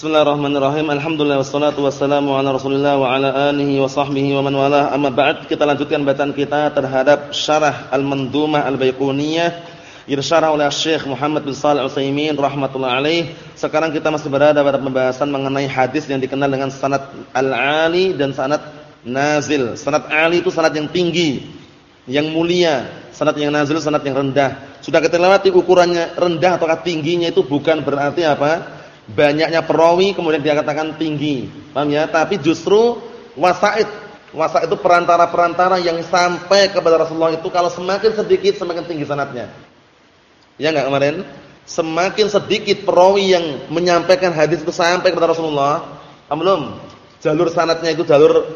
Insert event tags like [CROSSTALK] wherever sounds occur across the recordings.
Bismillahirrahmanirrahim. Alhamdulillah wassalatu wassalamu ala Rasulillah wa ala alihi wa sahbihi wa man walah. Amma ba'd, kita lanjutkan bacaan kita terhadap Syarah Al-Mandumah Al-Baiquniyah yang disyarah oleh Syekh Muhammad bin Shalih Al-Utsaimin rahimatullah alaih. Sekarang kita masih berada pada pembahasan mengenai hadis yang dikenal dengan sanad al-ali dan sanad nazil. Sanad ali itu sanad yang tinggi, yang mulia. Sanad yang nazil sanad yang rendah. Sudah kita lewati ukurannya rendah atau tingginya itu bukan berarti apa? Banyaknya perawi kemudian dia katakan tinggi. Paham ya? Tapi justru wasaid. Wasaid itu perantara-perantara yang sampai kepada Rasulullah itu kalau semakin sedikit semakin tinggi sanatnya. Ya enggak kemarin? Semakin sedikit perawi yang menyampaikan hadis itu sampai kepada Rasulullah, belum? Jalur sanatnya itu jalur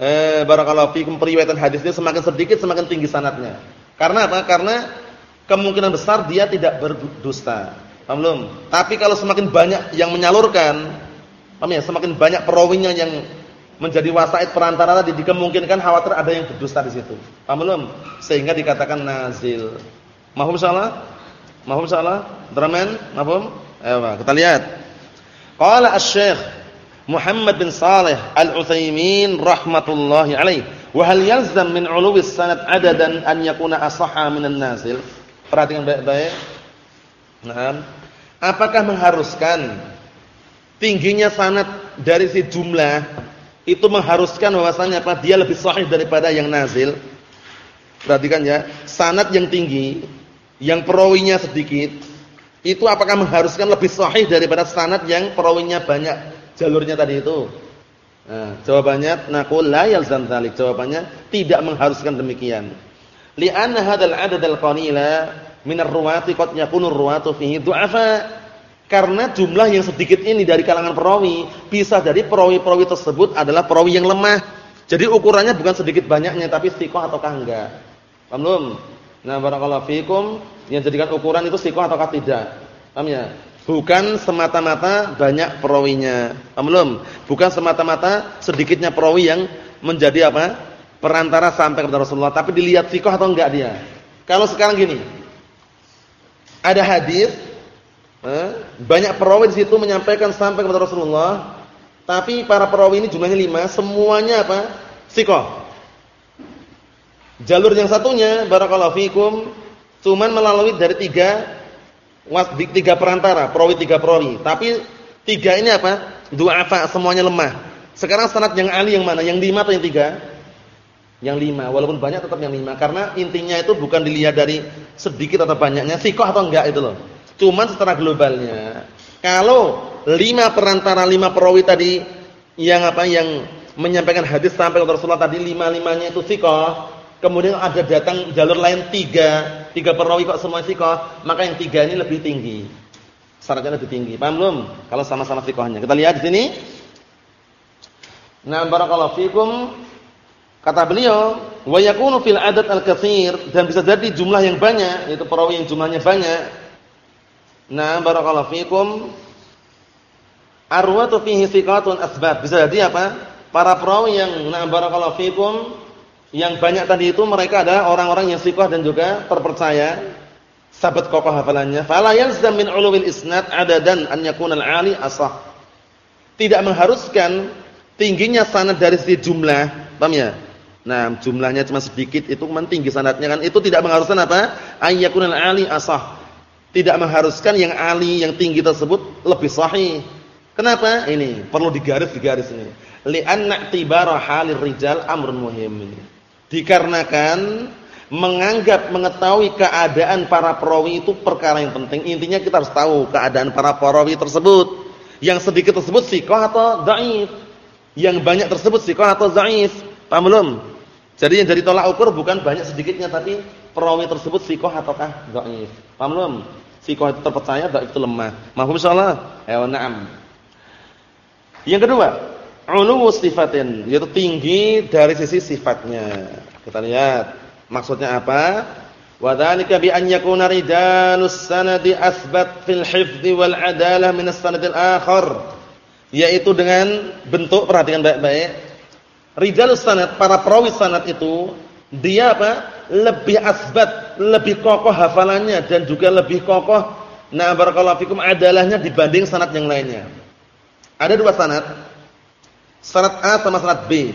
eh barakallahu fikum periwayatan hadisnya semakin sedikit semakin tinggi sanatnya. Karena apa? Karena kemungkinan besar dia tidak berdusta. Paham belum? Tapi kalau semakin banyak yang menyalurkan, ya? Semakin banyak perawinya yang menjadi wasaid perantara tadi dikemungkinkan khawatir ada yang berdusta di situ. Paham belum? Sehingga dikatakan nazil. Mahum salah? Mahum salah? Draman? Mahum? Ayo, kita lihat. Qala asy-Syekh Muhammad bin Saleh Al-Utsaimin rahmatullahi alaih, "Wa hal yalzam min 'uluwis sanad adadan an yakuna asahha minan nazil?" Perhatikan baik-baik. Nah, apakah mengharuskan tingginya sanad dari si jumlah itu mengharuskan bahwasanya apa? Dia lebih sahih daripada yang nazil. Perhatikan ya, sanad yang tinggi, yang perawinya sedikit, itu apakah mengharuskan lebih sahih daripada sanad yang perawinya banyak jalurnya tadi itu? Nah, jawabannya naqul la yalzam. Jawabannya tidak mengharuskan demikian. Li'anna hadzal 'adad al-qalila minar ruwati qad yakunu ruwatu fihi du'afa. Karena jumlah yang sedikit ini dari kalangan perawi, bisa jadi perawi-perawi tersebut adalah perawi yang lemah. Jadi ukurannya bukan sedikit banyaknya tapi sikoh ataukah enggak. Paham belum? Nah, barakallahu fikum, yang jadikan ukuran itu sikoh ataukah tidak. Paham ya? Bukan semata-mata banyak perawinya. Paham belum? Bukan semata-mata sedikitnya perawi yang menjadi apa? perantara sampai kepada Rasulullah, tapi dilihat sikoh atau enggak dia. Kalau sekarang gini, ada hadis eh, banyak perawi di situ menyampaikan sampai kepada Rasulullah, tapi para perawi ini jumlahnya lima, semuanya apa? Sikoh. Jalur yang satunya barakallahu fikum cuman melalui dari tiga tiga perantara, perawi tiga perawi. Tapi tiga ini apa? Dua apa? Semuanya lemah. Sekarang sanad yang ali yang mana? Yang lima atau yang tiga? Yang lima, walaupun banyak tetap yang lima. Karena intinya itu bukan dilihat dari sedikit atau banyaknya, sikoh atau enggak itu loh. Cuman secara globalnya. Kalau lima perantara lima perawi tadi yang apa yang menyampaikan hadis sampai ke Rasulullah tadi lima limanya itu sikoh. Kemudian ada datang jalur lain tiga, tiga perawi kok semua sikoh, maka yang tiga ini lebih tinggi. Syaratnya lebih tinggi. Paham belum? Kalau sama-sama sikohnya. Kita lihat di sini. Nah, barakallahu fikum Kata beliau, wa yakunu fil adad al-katsir dan bisa jadi jumlah yang banyak, yaitu perawi yang jumlahnya banyak. Nah, barakallahu fikum arwatu fihi thiqatun asbat. Bisa jadi apa? Para perawi yang nah barakallahu fikum yang banyak tadi itu mereka adalah orang-orang yang thiqah dan juga terpercaya, sahabat kokoh hafalannya. Fala yalzam min ulumil isnad adadan an yakuna al-ali asah. Tidak mengharuskan tingginya sanad dari sisi jumlah, paham ya? Nah, jumlahnya cuma sedikit itu kan tinggi sanadnya kan. Itu tidak mengharuskan apa? Ayyakunal ali asah. Tidak mengharuskan yang ali yang tinggi tersebut lebih sahih. Kenapa? Ini perlu digaris-digaris ini. Li'anna i'tibara halir rijal amrun muhim. Dikarenakan menganggap mengetahui keadaan para perawi itu perkara yang penting. Intinya kita harus tahu keadaan para perawi tersebut. Yang sedikit tersebut sikoh atau dhaif. Yang banyak tersebut sikoh atau dhaif. Paham belum? Jadi yang jadi tolak ukur bukan banyak sedikitnya tapi perawi tersebut sikoh ataukah dhaif. Paham belum? Sikoh itu terpercaya, dhaif itu lemah. Mahfum insyaallah? Ya na'am. Yang kedua, ulu sifatin, yaitu tinggi dari sisi sifatnya. Kita lihat maksudnya apa? Wa dzalika bi an yakuna sanadi asbat fil hifdzi wal adalah min as-sanadil akhar. Yaitu dengan bentuk perhatikan baik-baik Rijalus sanad, para perawi sanad itu dia apa? Lebih asbat, lebih kokoh hafalannya dan juga lebih kokoh nah barakallahu fikum adalahnya dibanding sanad yang lainnya. Ada dua sanad. Sanad A sama sanad B.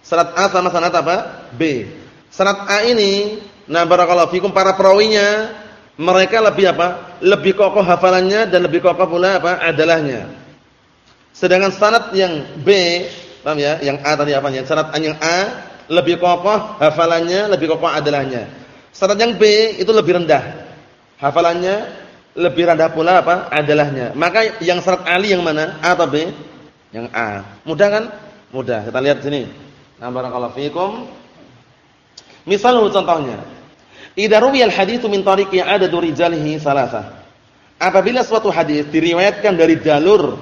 Sanad A sama sanad apa? B. Sanad A ini, nah barakallahu fikum para perawinya mereka lebih apa? Lebih kokoh hafalannya dan lebih kokoh pula apa? adalahnya. Sedangkan sanad yang B, paham ya? Yang A tadi apa? Yang sanad yang A lebih kokoh hafalannya, lebih kokoh adalahnya. Sanad yang B itu lebih rendah. Hafalannya lebih rendah pula apa? adalahnya. Maka yang syarat Ali yang mana? A atau B? Yang A. Mudah kan? Mudah. Kita lihat sini. Nah, barakallahu fikum. Misal contohnya. Idza ruwiyal haditsu min tariqi adadu rijalihi salasa. Apabila suatu hadis diriwayatkan dari jalur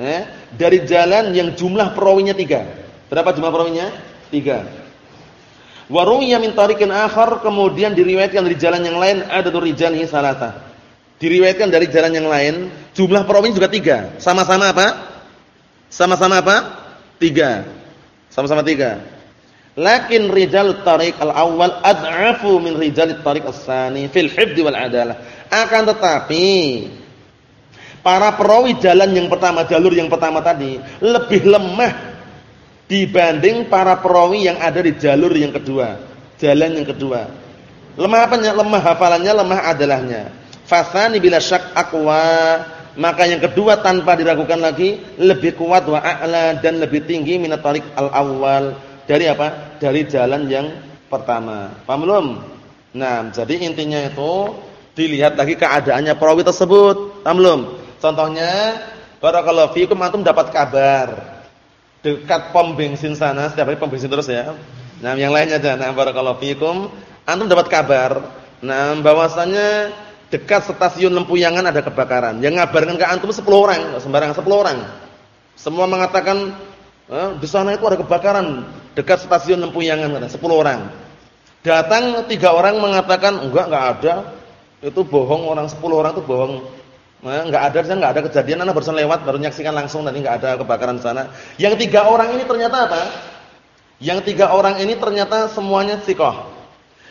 eh, dari jalan yang jumlah perawinya tiga. Berapa jumlah perawinya? Tiga. Wa ruwiya min tariqin akhar kemudian diriwayatkan dari jalan yang lain adadu rijalihi salasa diriwayatkan dari jalan yang lain, jumlah perawi juga tiga. Sama-sama apa? Sama-sama apa? Tiga. Sama-sama tiga. Lakin rijal tariq al-awwal ad'afu min rijal tariq as-sani fil hifdz wal adalah. Akan tetapi para perawi jalan yang pertama, jalur yang pertama tadi lebih lemah dibanding para perawi yang ada di jalur yang kedua, jalan yang kedua. Lemah apanya? Lemah hafalannya, lemah adalahnya. Fasani bila syak aqwa, maka yang kedua tanpa diragukan lagi lebih kuat wa a'la dan lebih tinggi minat tariq al-awwal dari apa? Dari jalan yang pertama. Paham belum? Nah, jadi intinya itu dilihat lagi keadaannya perawi tersebut. Paham belum? Contohnya, barakallahu fiikum antum dapat kabar dekat pom bensin sana, setiap hari pom bensin terus ya. Nah, yang lainnya aja. Nah, barakallahu fiikum antum dapat kabar nah bahwasanya dekat stasiun Lempuyangan ada kebakaran. Yang ngabarkan ke antum 10 orang, sembarangan 10 orang. Semua mengatakan eh, di sana itu ada kebakaran dekat stasiun Lempuyangan ada 10 orang. Datang tiga orang mengatakan enggak enggak ada. Itu bohong orang 10 orang itu bohong. Enggak ada sana enggak ada kejadian anak barusan lewat baru nyaksikan langsung tadi enggak ada kebakaran sana. Yang tiga orang ini ternyata apa? Yang tiga orang ini ternyata semuanya sikoh.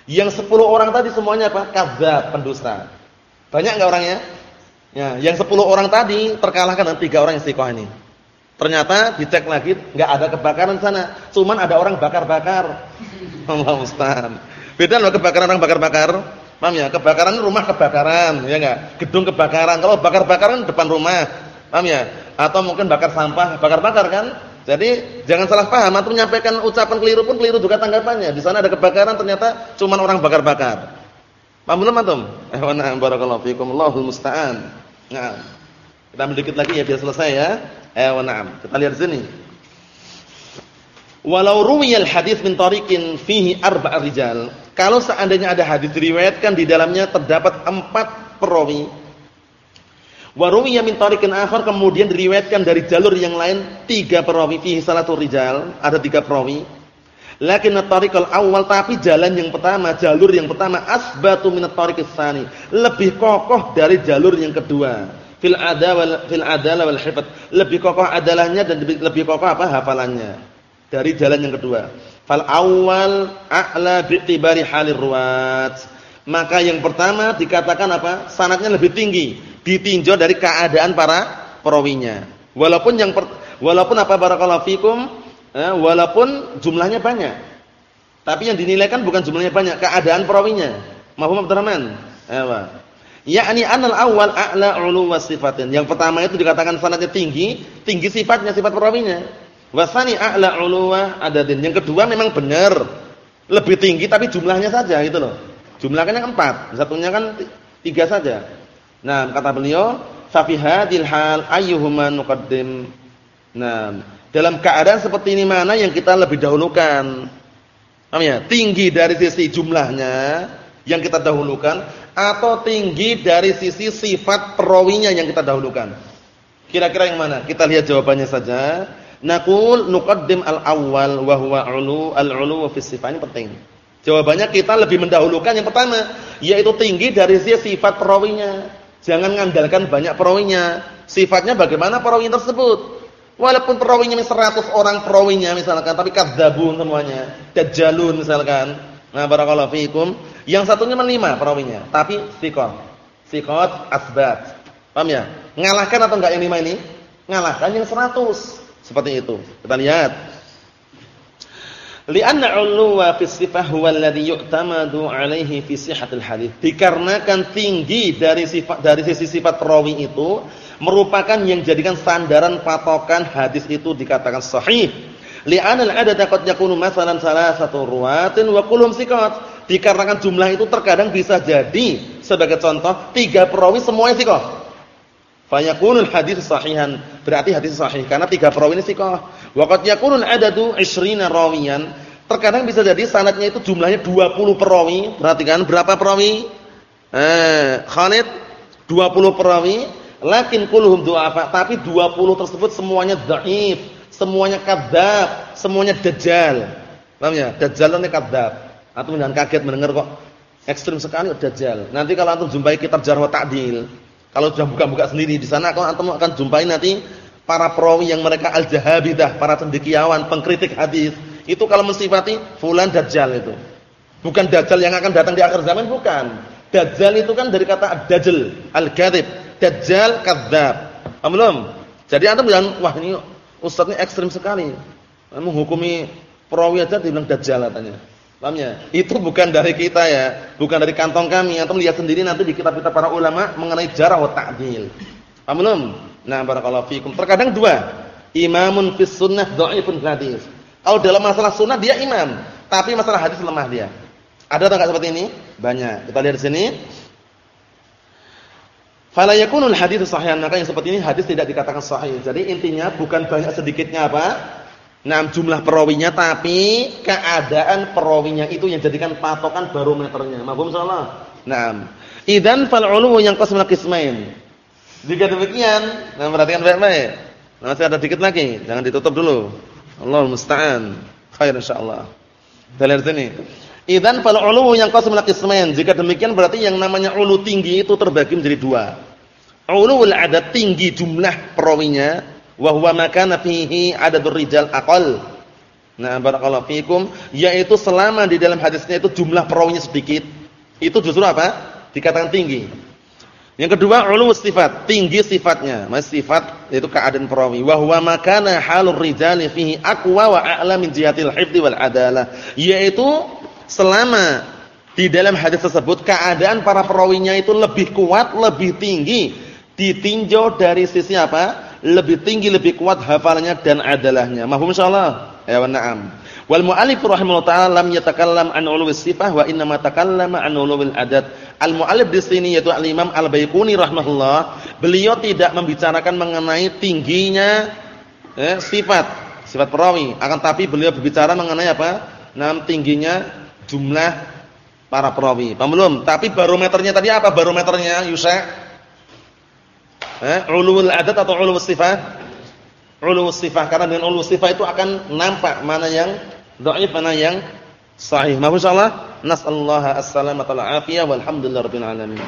Yang sepuluh orang tadi semuanya apa? Kadzab, pendusta. Banyak enggak orangnya? Ya, yang 10 orang tadi terkalahkan dengan 3 orang istiqomah ini. Ternyata dicek lagi enggak ada kebakaran sana, cuman ada orang bakar-bakar. [LAUGHS] Allah Ustaz. Beda loh kebakaran orang bakar-bakar. Paham ya? Kebakaran rumah kebakaran, ya enggak? Gedung kebakaran. Kalau bakar-bakaran depan rumah. Paham ya? Atau mungkin bakar sampah, bakar-bakar kan? Jadi jangan salah paham atau menyampaikan ucapan keliru pun keliru juga tanggapannya. Di sana ada kebakaran ternyata cuma orang bakar-bakar. Paham belum antum? [LAUGHS] Eh, wa na'am barakallahu fikum. Allahul musta'an. Nah. Kita ambil dikit lagi ya biar selesai ya. Eh, na'am. Kita lihat sini. Walau ruwiyal hadis min tariqin fihi arba'a rijal. Kalau seandainya ada hadis diriwayatkan di dalamnya terdapat empat perawi. Wa ruwiya min tariqin akhar kemudian diriwayatkan dari jalur yang lain tiga perawi fihi salatu rijal, ada tiga perawi. Lakin at-tariqal awal tapi jalan yang pertama, jalur yang pertama asbatu minat tariqis tsani, lebih kokoh dari jalur yang kedua. Fil ada wal fil adalah wal hifat, lebih kokoh adalahnya dan lebih kokoh apa hafalannya dari jalan yang kedua. Fal awal a'la bi'tibari halir ruwat. Maka yang pertama dikatakan apa? Sanatnya lebih tinggi, ditinjau dari keadaan para perawinya. Walaupun yang per, walaupun apa barakallahu fikum eh, walaupun jumlahnya banyak. Tapi yang dinilaikan bukan jumlahnya banyak, keadaan perawinya. Mahfum Abdurrahman. Ewa. Yakni anal awal a'la 'ulu sifatin. Yang pertama itu dikatakan sanadnya tinggi, tinggi sifatnya, sifat perawinya. Wasani a'la 'ulu adadin. Yang kedua memang benar lebih tinggi tapi jumlahnya saja gitu loh. Jumlahnya kan empat, satunya kan tiga saja. Nah, kata beliau, fa fi hadhil hal ayyuhuma nuqaddim. Nah, dalam keadaan seperti ini mana yang kita lebih dahulukan? Paham ya? Tinggi dari sisi jumlahnya yang kita dahulukan atau tinggi dari sisi sifat perawinya yang kita dahulukan? Kira-kira yang mana? Kita lihat jawabannya saja. Naqul nuqaddim al-awwal wa huwa 'ulu al-'ulu fi sifat ini penting. Jawabannya kita lebih mendahulukan yang pertama, yaitu tinggi dari sisi sifat perawinya. Jangan mengandalkan banyak perawinya. Sifatnya bagaimana perawi tersebut? Walaupun perawinya 100 orang perawinya misalkan, tapi kadzabun semuanya, dajjalun misalkan. Nah, barakallahu fiikum. Yang satunya melima perawinya, tapi thiqah. Thiqat asbat. Paham ya? Ngalahkan atau enggak yang lima ini? ngalahkan yang 100. Seperti itu. Kita lihat. Lianna 'uluwa fi sifah huwa alladhi yu'tamadu 'alaihi fi sihhatil hadis. Dikarenakan tinggi dari sifat dari sisi sifat perawi itu merupakan yang jadikan sandaran patokan hadis itu dikatakan sahih. Li'anna al-'adada qad yakunu masalan salasatu ruwatin wa kulluhum thiqat. Dikarenakan jumlah itu terkadang bisa jadi sebagai contoh tiga perawi semuanya thiqah. Fayakunul hadis sahihan. Berarti hadis sahih karena tiga perawi ini thiqah. Wa qad adadu 20 rawiyan. Terkadang bisa jadi sanadnya itu jumlahnya 20 perawi. Perhatikan berapa perawi? Eh, Khalid 20 perawi, lakin kulluhum du'afa, tapi 20 tersebut semuanya dhaif, semuanya kadzab, semuanya dajjal. Paham ya? Dajjal ini kadzab. Atau jangan kaget mendengar kok ekstrim sekali dajjal. Nanti kalau antum jumpai kitab Jarh wa Ta'dil, kalau sudah buka-buka sendiri di sana kalau antum akan jumpai nanti para perawi yang mereka al-jahabidah, para cendekiawan, pengkritik hadis. Itu kalau mensifati fulan dajjal itu. Bukan dajjal yang akan datang di akhir zaman bukan. Dajjal itu kan dari kata dajjal, al-kadzib. Dajjal kadzab. Paham Jadi antum jangan wah ini ustaz ini ekstrim sekali. Menghukumi perawi aja dibilang dajjal katanya. Paham ya? Itu bukan dari kita ya, bukan dari kantong kami. Antum lihat sendiri nanti di kitab-kitab para ulama mengenai jarah wa ta'dil. Paham belum? Nah, barakallahu fikum. Terkadang dua, imamun fis sunnah dhaifun hadis. Kalau dalam masalah sunnah dia imam, tapi masalah hadis lemah dia. Ada atau enggak seperti ini? Banyak. Kita lihat di sini. Fala yakunul hadits sahihan, maka yang seperti ini hadis tidak dikatakan sahih. Jadi intinya bukan banyak sedikitnya apa? Nah, jumlah perawinya tapi keadaan perawinya itu yang jadikan patokan barometernya. Mahfum salah. Nah, idzan fal ulu yang qasmul qismain. Jika demikian, nah perhatikan baik-baik. Nah, masih ada dikit lagi, jangan ditutup dulu. Allah musta'an. Khair insyaallah. Kita lihat sini. Idzan fal ulu yang qasmul qismain. Jika demikian berarti yang namanya ulu tinggi itu terbagi menjadi dua. Ulul adad tinggi jumlah perawinya wa huwa makana fihi adadur rijal aqal. Nah, barakallahu fikum, yaitu selama di dalam hadisnya itu jumlah perawinya sedikit, itu justru apa? Dikatakan tinggi. Yang kedua, ulu sifat, tinggi sifatnya. Mas sifat yaitu keadaan perawi. Wa huwa makana halur rijali fihi aqwa wa a'la min jihatil hifdzi wal adalah. Yaitu selama di dalam hadis tersebut keadaan para perawinya itu lebih kuat, lebih tinggi ditinjau dari sisi apa? Lebih tinggi, lebih kuat hafalannya dan adalahnya. Mahfum insyaallah? Ya na'am. Wal mu'allif rahimahullah taala lam yatakallam an uluwis sifah wa inna ma takallama an uluwil adad. Al mu'allif di sini yaitu Al Imam Al Baiquni rahimahullah, beliau tidak membicarakan mengenai tingginya eh, sifat, sifat perawi, akan tapi beliau berbicara mengenai apa? Nam tingginya jumlah para perawi. Paham belum? Tapi barometernya tadi apa barometernya Yusa? Eh, ulul adat atau ulul sifah? Ulul sifah karena dengan ulul sifah itu akan nampak mana yang dhaif mana yang sahih. Masyaallah, nasallahu as-salamata wal afiyah walhamdulillahirabbil alamin.